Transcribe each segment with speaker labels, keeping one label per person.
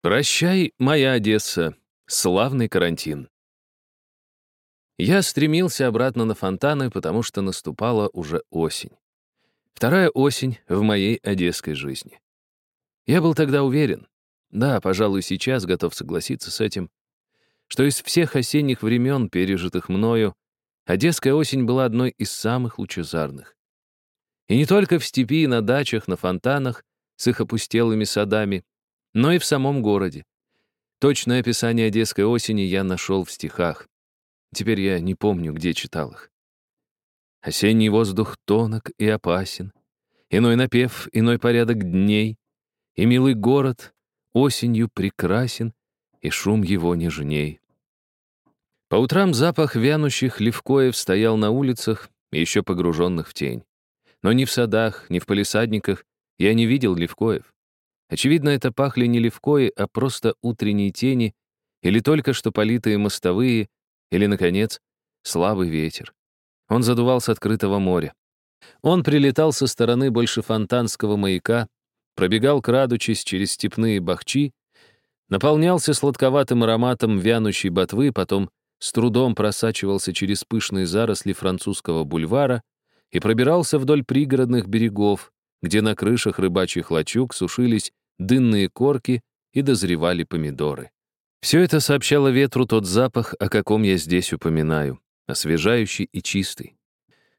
Speaker 1: Прощай, моя Одесса, славный карантин. Я стремился обратно на фонтаны, потому что наступала уже осень. Вторая осень в моей одесской жизни. Я был тогда уверен, да, пожалуй, сейчас готов согласиться с этим, что из всех осенних времен, пережитых мною, одесская осень была одной из самых лучезарных. И не только в степи и на дачах, на фонтанах, с их опустелыми садами, но и в самом городе. Точное описание одесской осени я нашел в стихах. Теперь я не помню, где читал их. Осенний воздух тонок и опасен, Иной напев, иной порядок дней, И милый город осенью прекрасен, И шум его нежней. По утрам запах вянущих левкоев стоял на улицах, еще погруженных в тень. Но ни в садах, ни в палисадниках я не видел левкоев. Очевидно, это пахли не левкои, а просто утренние тени, или только что политые мостовые, или, наконец, слабый ветер. Он задувал с открытого моря. Он прилетал со стороны больше фонтанского маяка, пробегал, крадучись через степные бахчи, наполнялся сладковатым ароматом вянущей ботвы, потом с трудом просачивался через пышные заросли французского бульвара и пробирался вдоль пригородных берегов, где на крышах рыбачьих лачуг сушились дынные корки и дозревали помидоры. Все это сообщало ветру тот запах, о каком я здесь упоминаю, освежающий и чистый.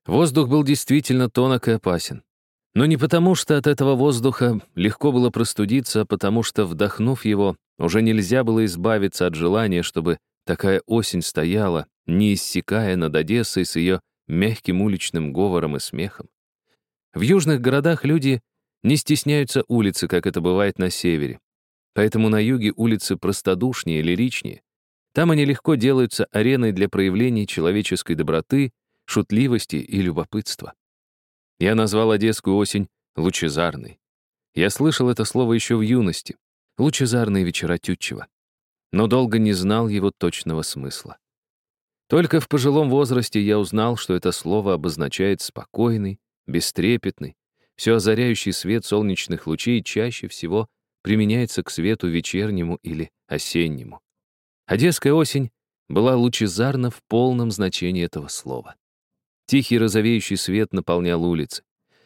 Speaker 1: Воздух был действительно тонок и опасен. Но не потому, что от этого воздуха легко было простудиться, а потому что, вдохнув его, уже нельзя было избавиться от желания, чтобы такая осень стояла, не иссякая над Одессой с ее мягким уличным говором и смехом. В южных городах люди не стесняются улицы, как это бывает на севере. Поэтому на юге улицы простодушнее, лиричнее. Там они легко делаются ареной для проявлений человеческой доброты, шутливости и любопытства. Я назвал Одесскую осень лучезарной. Я слышал это слово еще в юности. Лучезарные вечера Тютчева. Но долго не знал его точного смысла. Только в пожилом возрасте я узнал, что это слово обозначает спокойный, бестрепетный, все озаряющий свет солнечных лучей чаще всего применяется к свету вечернему или осеннему. Одесская осень была лучезарна в полном значении этого слова. Тихий розовеющий свет наполнял улицы.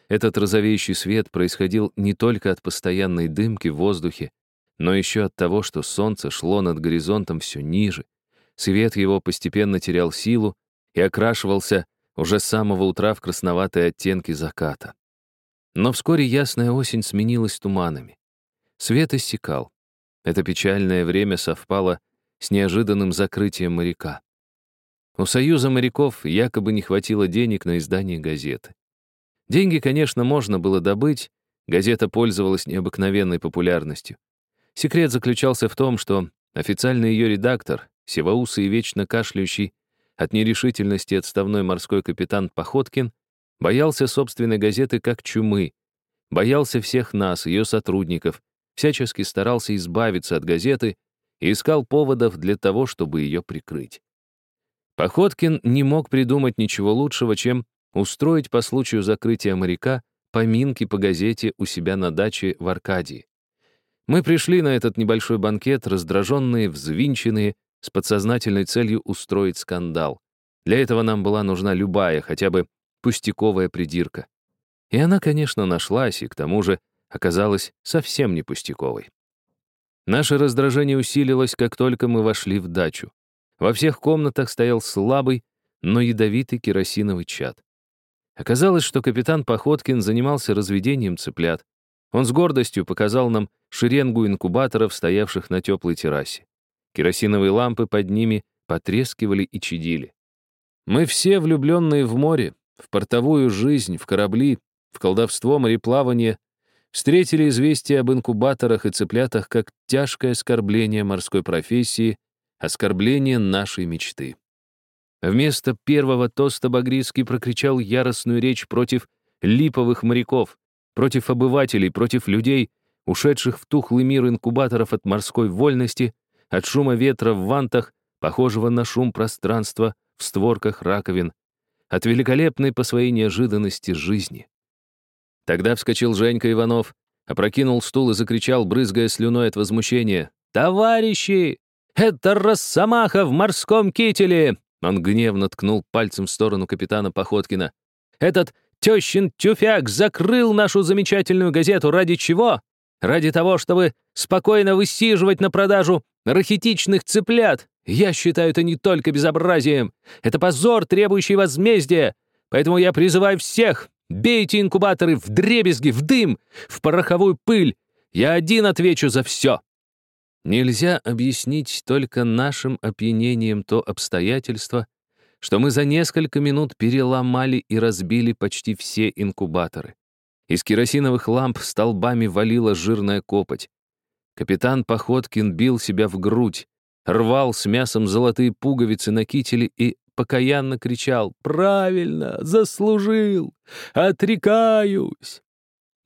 Speaker 1: Этот розовеющий свет происходил не только от постоянной дымки в воздухе, но еще от того, что солнце шло над горизонтом все ниже. Свет его постепенно терял силу и окрашивался уже с самого утра в красноватые оттенки заката. Но вскоре ясная осень сменилась туманами. Свет иссякал. Это печальное время совпало с неожиданным закрытием моряка. У Союза моряков якобы не хватило денег на издание газеты. Деньги, конечно, можно было добыть, газета пользовалась необыкновенной популярностью. Секрет заключался в том, что официальный ее редактор, севоусый и вечно кашляющий, от нерешительности отставной морской капитан Походкин боялся собственной газеты как чумы, боялся всех нас, ее сотрудников, всячески старался избавиться от газеты и искал поводов для того, чтобы ее прикрыть. Походкин не мог придумать ничего лучшего, чем устроить по случаю закрытия моряка поминки по газете у себя на даче в Аркадии. Мы пришли на этот небольшой банкет, раздраженные, взвинченные, с подсознательной целью устроить скандал. Для этого нам была нужна любая, хотя бы пустяковая придирка. И она, конечно, нашлась, и к тому же оказалась совсем не пустяковой. Наше раздражение усилилось, как только мы вошли в дачу. Во всех комнатах стоял слабый, но ядовитый керосиновый чад. Оказалось, что капитан Походкин занимался разведением цыплят. Он с гордостью показал нам шеренгу инкубаторов, стоявших на теплой террасе. Керосиновые лампы под ними потрескивали и чадили. Мы все, влюбленные в море, в портовую жизнь, в корабли, в колдовство мореплавания, встретили известие об инкубаторах и цыплятах как тяжкое оскорбление морской профессии, оскорбление нашей мечты. Вместо первого тоста Багрицкий прокричал яростную речь против липовых моряков, против обывателей, против людей, ушедших в тухлый мир инкубаторов от морской вольности, от шума ветра в вантах, похожего на шум пространства в створках раковин, от великолепной по своей неожиданности жизни. Тогда вскочил Женька Иванов, опрокинул стул и закричал, брызгая слюной от возмущения. «Товарищи! Это Росомаха в морском кителе!» Он гневно ткнул пальцем в сторону капитана Походкина. «Этот тещин тюфяк закрыл нашу замечательную газету ради чего? Ради того, чтобы спокойно высиживать на продажу рахитичных цыплят. Я считаю это не только безобразием. Это позор, требующий возмездия. Поэтому я призываю всех, бейте инкубаторы в дребезги, в дым, в пороховую пыль. Я один отвечу за все. Нельзя объяснить только нашим опьянением то обстоятельство, что мы за несколько минут переломали и разбили почти все инкубаторы. Из керосиновых ламп столбами валила жирная копоть. Капитан Походкин бил себя в грудь, рвал с мясом золотые пуговицы на кителе и покаянно кричал «Правильно, заслужил! Отрекаюсь!»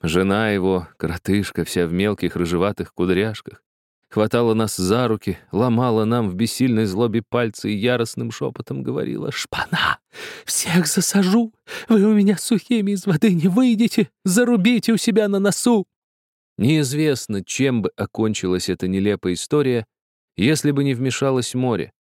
Speaker 1: Жена его, коротышка, вся в мелких рыжеватых кудряшках, хватала нас за руки, ломала нам в бессильной злобе пальцы и яростным шепотом говорила «Шпана! Всех засажу! Вы у меня сухими из воды не выйдете! Зарубите у себя на носу!» Неизвестно, чем бы окончилась эта нелепая история, если бы не вмешалось море.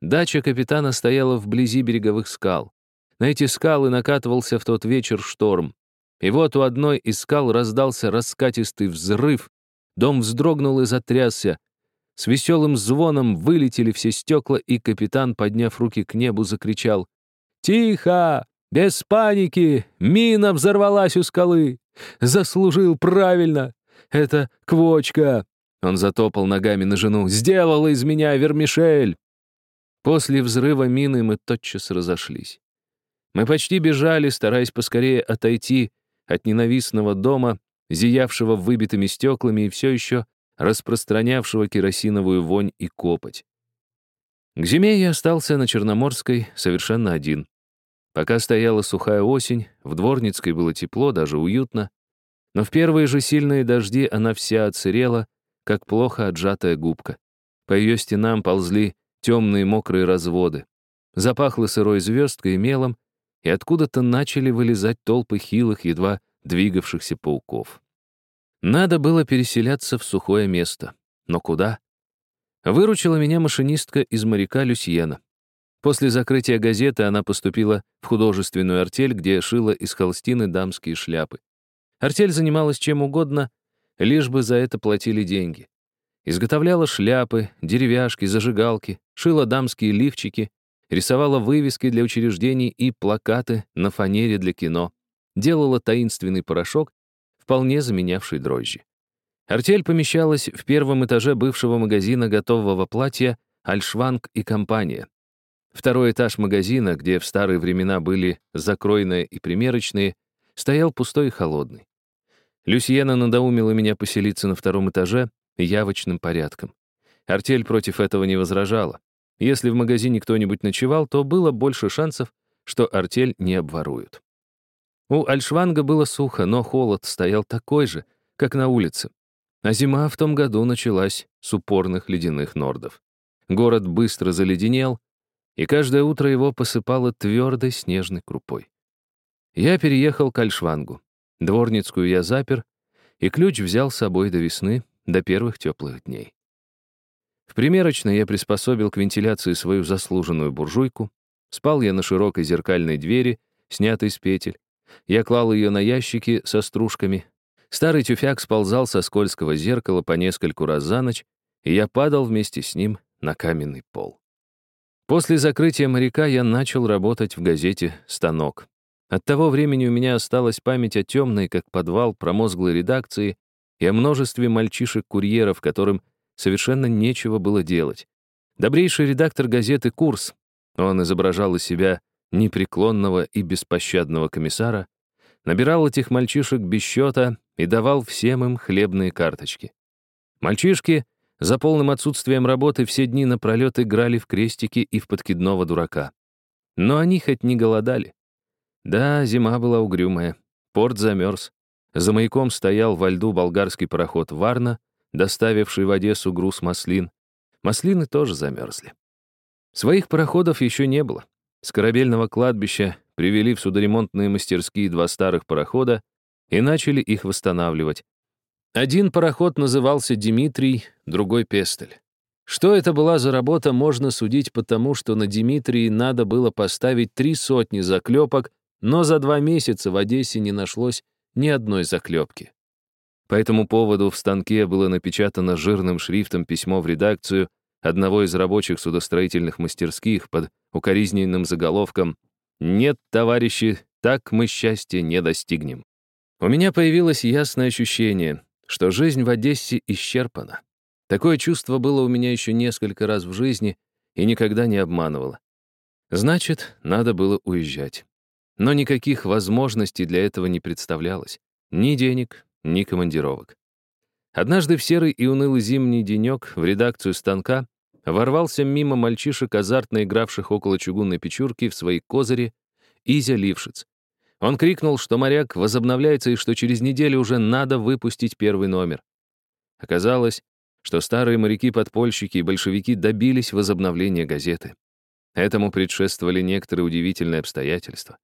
Speaker 1: Дача капитана стояла вблизи береговых скал. На эти скалы накатывался в тот вечер шторм. И вот у одной из скал раздался раскатистый взрыв, Дом вздрогнул и затрясся. С веселым звоном вылетели все стекла, и капитан, подняв руки к небу, закричал «Тихо! Без паники! Мина взорвалась у скалы! Заслужил правильно! Это квочка!» Он затопал ногами на жену. «Сделала из меня вермишель!» После взрыва мины мы тотчас разошлись. Мы почти бежали, стараясь поскорее отойти от ненавистного дома, зиявшего выбитыми стеклами и все еще распространявшего керосиновую вонь и копоть. К зиме я остался на Черноморской совершенно один. Пока стояла сухая осень, в Дворницкой было тепло, даже уютно, но в первые же сильные дожди она вся отсырела, как плохо отжатая губка. По ее стенам ползли темные мокрые разводы. Запахло сырой звездкой и мелом, и откуда-то начали вылезать толпы хилых, едва двигавшихся пауков. Надо было переселяться в сухое место. Но куда? Выручила меня машинистка из моряка Люсьена. После закрытия газеты она поступила в художественную артель, где шила из холстины дамские шляпы. Артель занималась чем угодно, лишь бы за это платили деньги. Изготовляла шляпы, деревяшки, зажигалки, шила дамские лифчики, рисовала вывески для учреждений и плакаты на фанере для кино делала таинственный порошок, вполне заменявший дрожжи. Артель помещалась в первом этаже бывшего магазина готового платья «Альшванг и компания». Второй этаж магазина, где в старые времена были закройные и примерочные, стоял пустой и холодный. Люсьена надоумила меня поселиться на втором этаже явочным порядком. Артель против этого не возражала. Если в магазине кто-нибудь ночевал, то было больше шансов, что артель не обворуют. У Альшванга было сухо, но холод стоял такой же, как на улице. А зима в том году началась с упорных ледяных нордов. Город быстро заледенел, и каждое утро его посыпало твердой снежной крупой. Я переехал к Альшвангу. Дворницкую я запер, и ключ взял с собой до весны, до первых теплых дней. В примерочной я приспособил к вентиляции свою заслуженную буржуйку, спал я на широкой зеркальной двери, снятой с петель, я клал ее на ящики со стружками. Старый тюфяк сползал со скользкого зеркала по нескольку раз за ночь, и я падал вместе с ним на каменный пол. После закрытия моряка я начал работать в газете «Станок». От того времени у меня осталась память о темной, как подвал, промозглой редакции и о множестве мальчишек-курьеров, которым совершенно нечего было делать. Добрейший редактор газеты «Курс». Он изображал из себя непреклонного и беспощадного комиссара, набирал этих мальчишек без счета и давал всем им хлебные карточки. Мальчишки за полным отсутствием работы все дни напролет играли в крестики и в подкидного дурака. Но они хоть не голодали. Да, зима была угрюмая, порт замерз. За маяком стоял во льду болгарский пароход «Варна», доставивший в Одессу груз маслин. Маслины тоже замерзли. Своих пароходов еще не было. С корабельного кладбища привели в судоремонтные мастерские два старых парохода и начали их восстанавливать. Один пароход назывался «Димитрий», другой «Пестель». Что это была за работа, можно судить потому, что на Димитрии надо было поставить три сотни заклепок, но за два месяца в Одессе не нашлось ни одной заклепки. По этому поводу в станке было напечатано жирным шрифтом письмо в редакцию одного из рабочих судостроительных мастерских под укоризненным заголовком «Нет, товарищи, так мы счастья не достигнем». У меня появилось ясное ощущение, что жизнь в Одессе исчерпана. Такое чувство было у меня еще несколько раз в жизни и никогда не обманывало. Значит, надо было уезжать. Но никаких возможностей для этого не представлялось. Ни денег, ни командировок. Однажды в серый и унылый зимний денек в редакцию станка ворвался мимо мальчишек, азартно игравших около чугунной печурки в свои козыри, Изя Лившиц. Он крикнул, что моряк возобновляется и что через неделю уже надо выпустить первый номер. Оказалось, что старые моряки-подпольщики и большевики добились возобновления газеты. Этому предшествовали некоторые удивительные обстоятельства.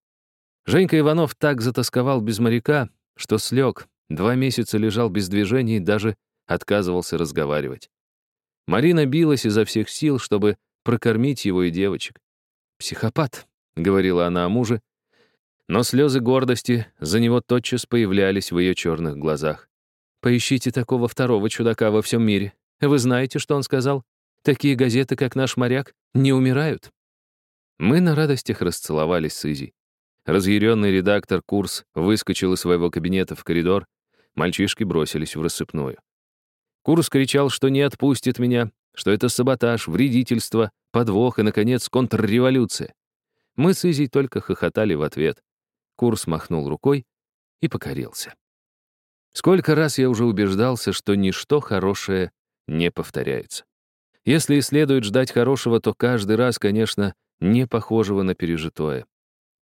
Speaker 1: Женька Иванов так затасковал без моряка, что слег, Два месяца лежал без движения и даже отказывался разговаривать. Марина билась изо всех сил, чтобы прокормить его и девочек. «Психопат», — говорила она о муже, но слезы гордости за него тотчас появлялись в ее черных глазах. «Поищите такого второго чудака во всем мире. Вы знаете, что он сказал? Такие газеты, как наш моряк, не умирают». Мы на радостях расцеловались с Изи. Разъяренный редактор Курс выскочил из своего кабинета в коридор, Мальчишки бросились в рассыпную. Курс кричал, что не отпустит меня, что это саботаж, вредительство, подвох и, наконец, контрреволюция. Мы с Изей только хохотали в ответ. Курс махнул рукой и покорился. Сколько раз я уже убеждался, что ничто хорошее не повторяется. Если и следует ждать хорошего, то каждый раз, конечно, не похожего на пережитое.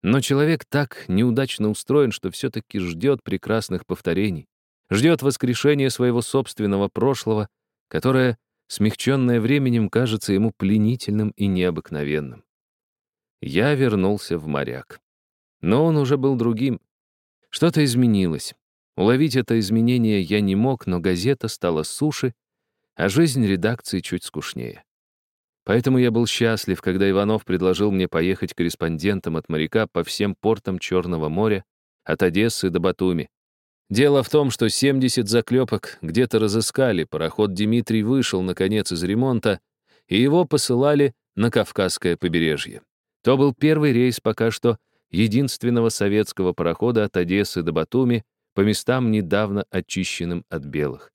Speaker 1: Но человек так неудачно устроен, что все-таки ждет прекрасных повторений ждет воскрешения своего собственного прошлого, которое, смягченное временем, кажется ему пленительным и необыкновенным. Я вернулся в моряк. Но он уже был другим. Что-то изменилось. Уловить это изменение я не мог, но газета стала суше, а жизнь редакции чуть скучнее. Поэтому я был счастлив, когда Иванов предложил мне поехать корреспондентом от моряка по всем портам Черного моря, от Одессы до Батуми. Дело в том, что 70 заклепок где-то разыскали, пароход Дмитрий вышел, наконец, из ремонта, и его посылали на Кавказское побережье. То был первый рейс пока что единственного советского парохода от Одессы до Батуми по местам, недавно очищенным от белых.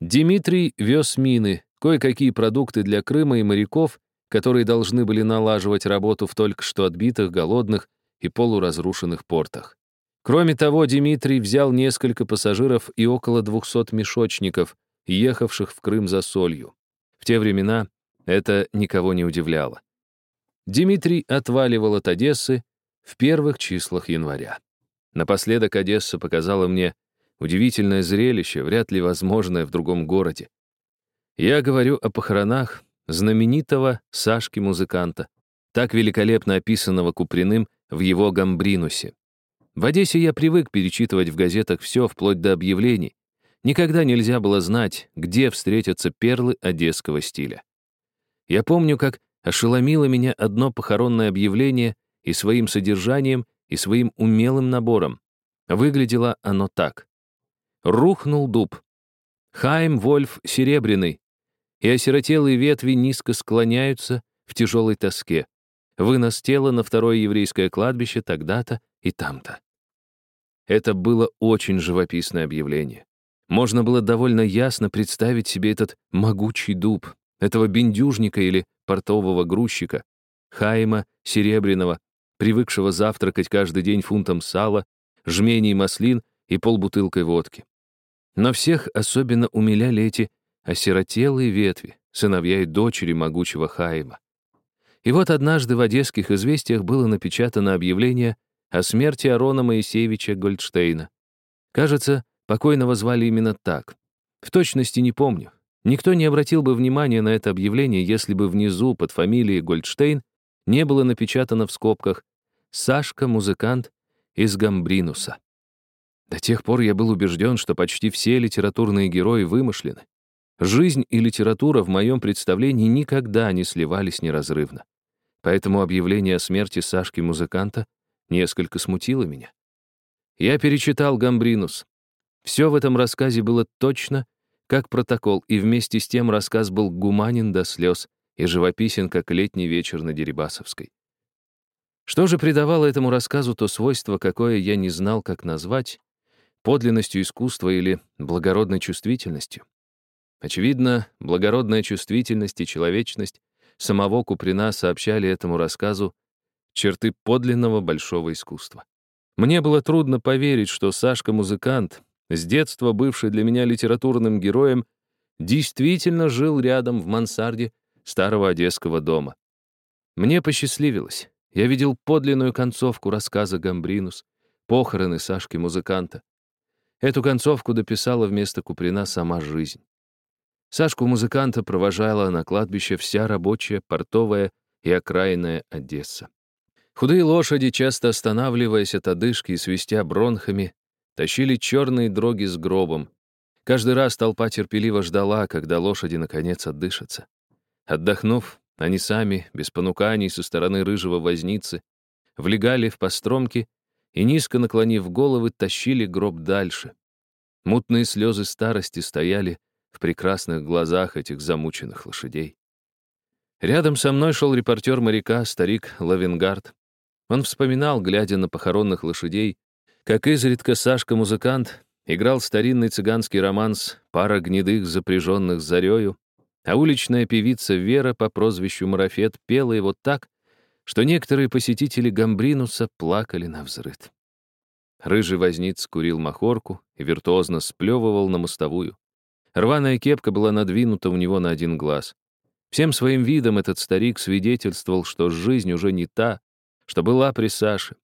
Speaker 1: Дмитрий вез мины, кое-какие продукты для Крыма и моряков, которые должны были налаживать работу в только что отбитых, голодных и полуразрушенных портах. Кроме того, Дмитрий взял несколько пассажиров и около 200 мешочников, ехавших в Крым за солью. В те времена это никого не удивляло. Дмитрий отваливал от Одессы в первых числах января. Напоследок Одесса показала мне удивительное зрелище, вряд ли возможное в другом городе. Я говорю о похоронах знаменитого Сашки-музыканта, так великолепно описанного Куприным в его «Гамбринусе». В Одессе я привык перечитывать в газетах все, вплоть до объявлений. Никогда нельзя было знать, где встретятся перлы одесского стиля. Я помню, как ошеломило меня одно похоронное объявление и своим содержанием, и своим умелым набором. Выглядело оно так. Рухнул дуб. Хайм Вольф Серебряный. И осиротелые ветви низко склоняются в тяжелой тоске. Вынос тела на второе еврейское кладбище тогда-то и там-то. Это было очень живописное объявление. Можно было довольно ясно представить себе этот могучий дуб, этого бендюжника или портового грузчика, Хайма Серебряного, привыкшего завтракать каждый день фунтом сала, жменей маслин и полбутылкой водки. Но всех особенно умиляли эти осиротелые ветви, сыновья и дочери могучего Хайма. И вот однажды в одесских известиях было напечатано объявление о смерти Арона Моисеевича Гольдштейна. Кажется, покойного звали именно так. В точности не помню. Никто не обратил бы внимания на это объявление, если бы внизу под фамилией Гольдштейн не было напечатано в скобках «Сашка, музыкант из Гамбринуса». До тех пор я был убежден, что почти все литературные герои вымышлены. Жизнь и литература в моем представлении никогда не сливались неразрывно. Поэтому объявление о смерти Сашки-музыканта несколько смутило меня. Я перечитал «Гамбринус». Все в этом рассказе было точно, как протокол, и вместе с тем рассказ был гуманен до слез и живописен, как летний вечер на Дерибасовской. Что же придавало этому рассказу то свойство, какое я не знал, как назвать, подлинностью искусства или благородной чувствительностью? Очевидно, благородная чувствительность и человечность самого Куприна сообщали этому рассказу черты подлинного большого искусства. Мне было трудно поверить, что Сашка-музыкант, с детства бывший для меня литературным героем, действительно жил рядом в мансарде старого одесского дома. Мне посчастливилось. Я видел подлинную концовку рассказа «Гамбринус», похороны Сашки-музыканта. Эту концовку дописала вместо Куприна сама жизнь. Сашку-музыканта провожала на кладбище вся рабочая, портовая и окраинная Одесса. Худые лошади, часто останавливаясь от одышки и свистя бронхами, тащили черные дроги с гробом. Каждый раз толпа терпеливо ждала, когда лошади наконец отдышатся. Отдохнув, они сами, без понуканий со стороны рыжего возницы, влегали в постромки и, низко наклонив головы, тащили гроб дальше. Мутные слезы старости стояли в прекрасных глазах этих замученных лошадей. Рядом со мной шел репортер моряка, старик Лавенгард. Он вспоминал, глядя на похоронных лошадей, как изредка Сашка-музыкант играл старинный цыганский романс «Пара гнедых, запряженных зарею», а уличная певица Вера по прозвищу Марафет пела его так, что некоторые посетители Гамбринуса плакали на взрыд. Рыжий возниц курил махорку и виртуозно сплевывал на мостовую. Рваная кепка была надвинута у него на один глаз. Всем своим видом этот старик свидетельствовал, что жизнь уже не та, что была при Саше.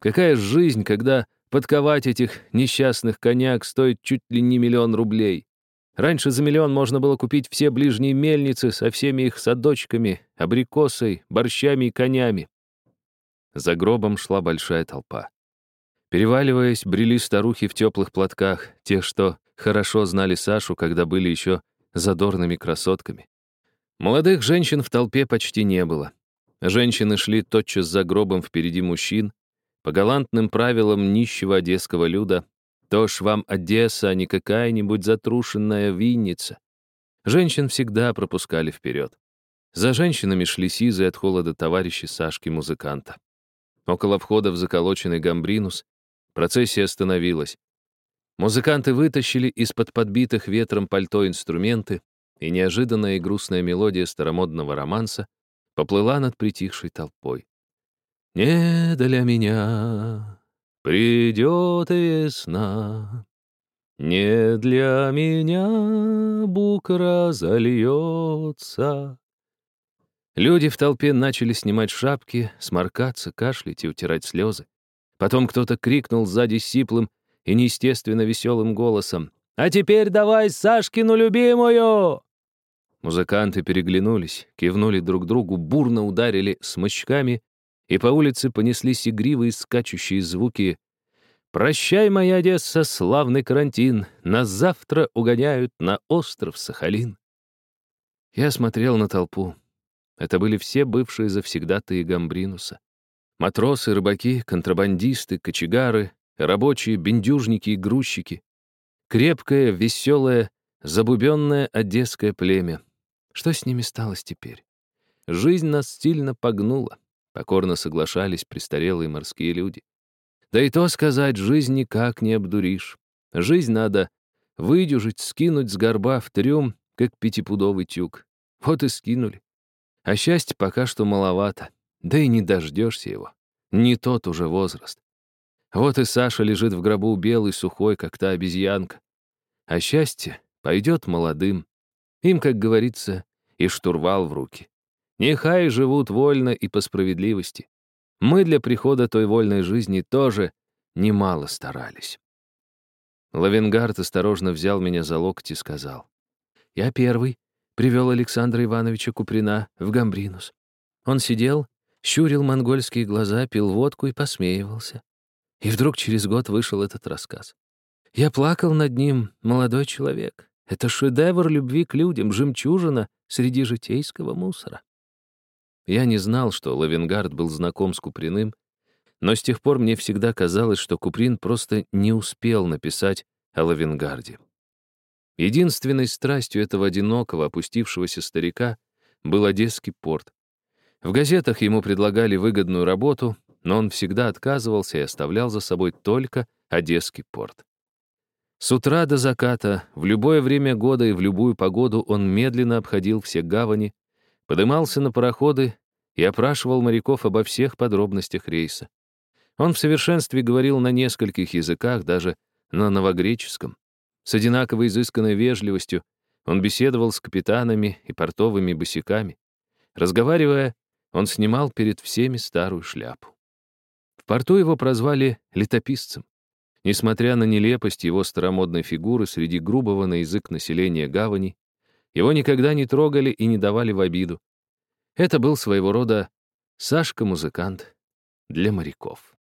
Speaker 1: Какая жизнь, когда подковать этих несчастных коняк стоит чуть ли не миллион рублей? Раньше за миллион можно было купить все ближние мельницы со всеми их садочками, абрикосой, борщами и конями. За гробом шла большая толпа. Переваливаясь, брели старухи в теплых платках, те, что хорошо знали Сашу, когда были еще задорными красотками. Молодых женщин в толпе почти не было. Женщины шли тотчас за гробом впереди мужчин, по галантным правилам нищего одесского люда, то ж вам Одесса, а не какая-нибудь затрушенная винница. Женщин всегда пропускали вперед. За женщинами шли сизые от холода товарищи Сашки-музыканта. Около входа в заколоченный гамбринус процессия остановилась. Музыканты вытащили из-под подбитых ветром пальто инструменты, и неожиданная и грустная мелодия старомодного романса поплыла над притихшей толпой. «Не для меня придет весна, не для меня букра зальется». Люди в толпе начали снимать шапки, сморкаться, кашлять и утирать слезы. Потом кто-то крикнул сзади сиплым и неестественно веселым голосом. «А теперь давай Сашкину любимую!» Музыканты переглянулись, кивнули друг другу, бурно ударили смычками, и по улице понеслись игривые скачущие звуки. «Прощай, моя Одесса, славный карантин, нас завтра угоняют на остров Сахалин». Я смотрел на толпу. Это были все бывшие завсегдатые Гамбринуса. Матросы, рыбаки, контрабандисты, кочегары, рабочие, бендюжники и грузчики. Крепкое, веселое, забубенное одесское племя. Что с ними стало теперь? Жизнь нас сильно погнула. Покорно соглашались престарелые морские люди. Да и то сказать, жизнь никак не обдуришь. Жизнь надо выдюжить, скинуть с горба в трюм, как пятипудовый тюк. Вот и скинули. А счастья пока что маловато. Да и не дождешься его. Не тот уже возраст. Вот и Саша лежит в гробу белый, сухой, как та обезьянка. А счастье пойдет молодым. Им, как говорится, и штурвал в руки. Нехай живут вольно и по справедливости. Мы для прихода той вольной жизни тоже немало старались. Лавенгард осторожно взял меня за локоть и сказал. «Я первый привел Александра Ивановича Куприна в Гамбринус. Он сидел, щурил монгольские глаза, пил водку и посмеивался. И вдруг через год вышел этот рассказ. Я плакал над ним, молодой человек. Это шедевр любви к людям, жемчужина среди житейского мусора. Я не знал, что Лавенгард был знаком с Куприным, но с тех пор мне всегда казалось, что Куприн просто не успел написать о Лавенгарде. Единственной страстью этого одинокого, опустившегося старика был Одесский порт. В газетах ему предлагали выгодную работу, но он всегда отказывался и оставлял за собой только Одесский порт. С утра до заката, в любое время года и в любую погоду он медленно обходил все гавани, подымался на пароходы и опрашивал моряков обо всех подробностях рейса. Он в совершенстве говорил на нескольких языках, даже на новогреческом. С одинаково изысканной вежливостью он беседовал с капитанами и портовыми босиками. Разговаривая, он снимал перед всеми старую шляпу. Порту его прозвали летописцем. Несмотря на нелепость его старомодной фигуры среди грубого на язык населения гавани, его никогда не трогали и не давали в обиду. Это был своего рода Сашка-музыкант для моряков.